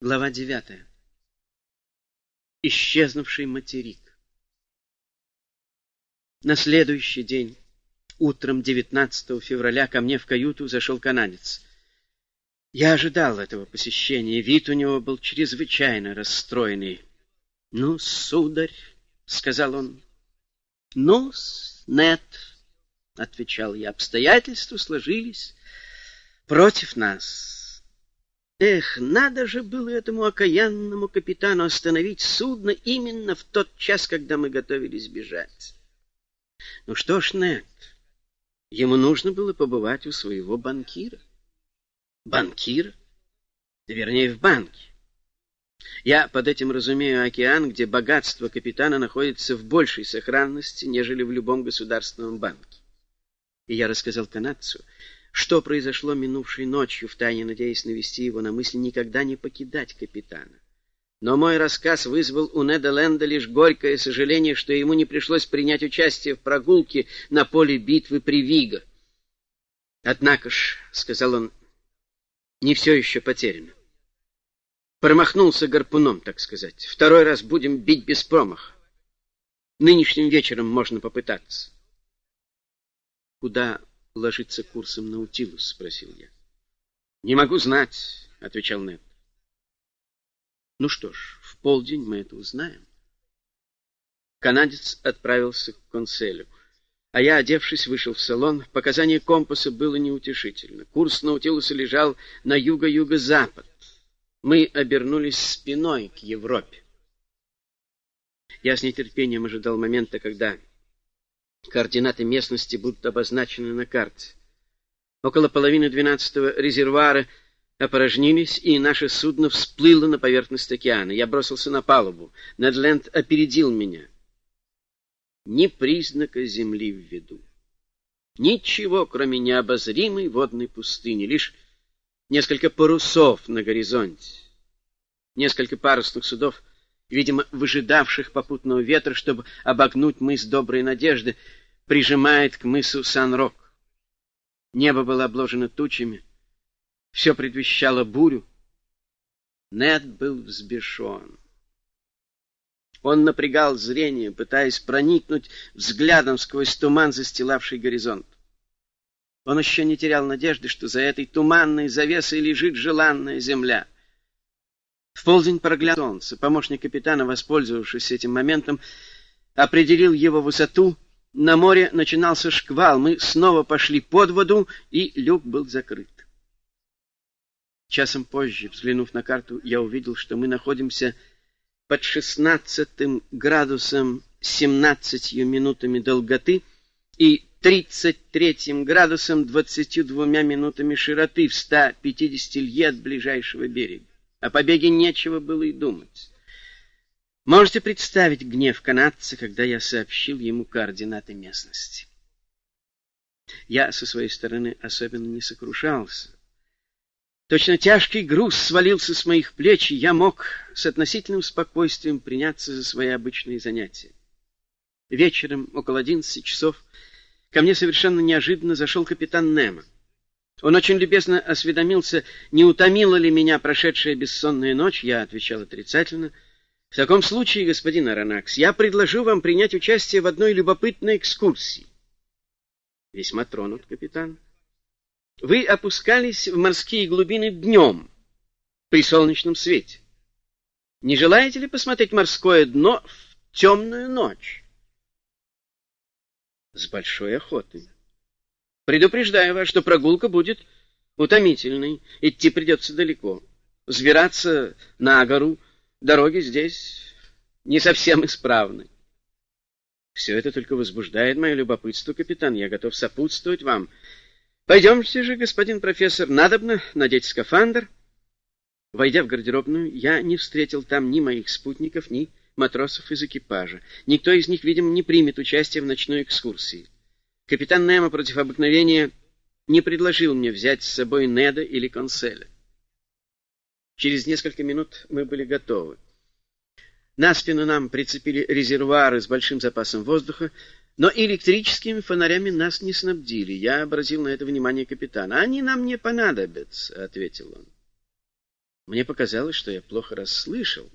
Глава девятая. Исчезнувший материк. На следующий день, утром 19 февраля, ко мне в каюту зашел канадец. Я ожидал этого посещения, вид у него был чрезвычайно расстроенный. — Ну, сударь, — сказал он. — Ну, нет, — отвечал я, — обстоятельства сложились против нас. Эх, надо же было этому окаянному капитану остановить судно именно в тот час, когда мы готовились бежать. Ну что ж, Нет, ему нужно было побывать у своего банкира. Банкира? Вернее, в банке. Я под этим разумею океан, где богатство капитана находится в большей сохранности, нежели в любом государственном банке. И я рассказал канадцу, что произошло минувшей ночью, втайне надеясь навести его на мысль никогда не покидать капитана. Но мой рассказ вызвал у Неда Ленда лишь горькое сожаление, что ему не пришлось принять участие в прогулке на поле битвы при Виго. «Однако ж», — сказал он, — «не все еще потеряно. Промахнулся гарпуном, так сказать. Второй раз будем бить без промаха. Нынешним вечером можно попытаться». «Куда ложиться курсом Наутилус? — спросил я. — Не могу знать, — отвечал Нед. — Ну что ж, в полдень мы это узнаем. Канадец отправился к конселю, а я, одевшись, вышел в салон. Показание компаса было неутешительно. Курс Наутилуса лежал на юго-юго-запад. Мы обернулись спиной к Европе. Я с нетерпением ожидал момента, когда Координаты местности будут обозначены на карте. Около половины двенадцатого резервуары опорожнились, и наше судно всплыло на поверхность океана. Я бросился на палубу. Недленд опередил меня. Ни признака земли в виду. Ничего, кроме необозримой водной пустыни, лишь несколько парусов на горизонте. Несколько парусных судов — видимо, выжидавших попутного ветра, чтобы обогнуть мыс Доброй Надежды, прижимает к мысу Сан-Рок. Небо было обложено тучами, все предвещало бурю. Нед был взбешен. Он напрягал зрение, пытаясь проникнуть взглядом сквозь туман, застилавший горизонт. Он еще не терял надежды, что за этой туманной завесой лежит желанная земля — в полдень прогляд солнце. Помощник капитана, воспользовавшись этим моментом, определил его высоту. На море начинался шквал. Мы снова пошли под воду, и люк был закрыт. Часом позже, взглянув на карту, я увидел, что мы находимся под 16 градусом 17 минутами долготы и 33 градусом 22 минутами широты в 150 лье от ближайшего берега. О побеге нечего было и думать. Можете представить гнев канадца, когда я сообщил ему координаты местности. Я со своей стороны особенно не сокрушался. Точно тяжкий груз свалился с моих плеч, и я мог с относительным спокойствием приняться за свои обычные занятия. Вечером, около одиннадцати часов, ко мне совершенно неожиданно зашел капитан Немо. Он очень любезно осведомился, не утомила ли меня прошедшая бессонная ночь. Я отвечал отрицательно. В таком случае, господин Аронакс, я предложу вам принять участие в одной любопытной экскурсии. Весьма тронут, капитан. Вы опускались в морские глубины днем, при солнечном свете. Не желаете ли посмотреть морское дно в темную ночь? С большой охотой. Предупреждаю вас, что прогулка будет утомительной. Идти придется далеко. Взбираться на гору. Дороги здесь не совсем исправны. Все это только возбуждает мое любопытство, капитан. Я готов сопутствовать вам. Пойдемте же, господин профессор. Надобно надеть скафандр. Войдя в гардеробную, я не встретил там ни моих спутников, ни матросов из экипажа. Никто из них, видимо, не примет участие в ночной экскурсии. Капитан Немо против обыкновения не предложил мне взять с собой Неда или Конселя. Через несколько минут мы были готовы. На спину нам прицепили резервуары с большим запасом воздуха, но электрическими фонарями нас не снабдили. Я обратил на это внимание капитана. «Они нам не понадобятся», — ответил он. Мне показалось, что я плохо расслышал.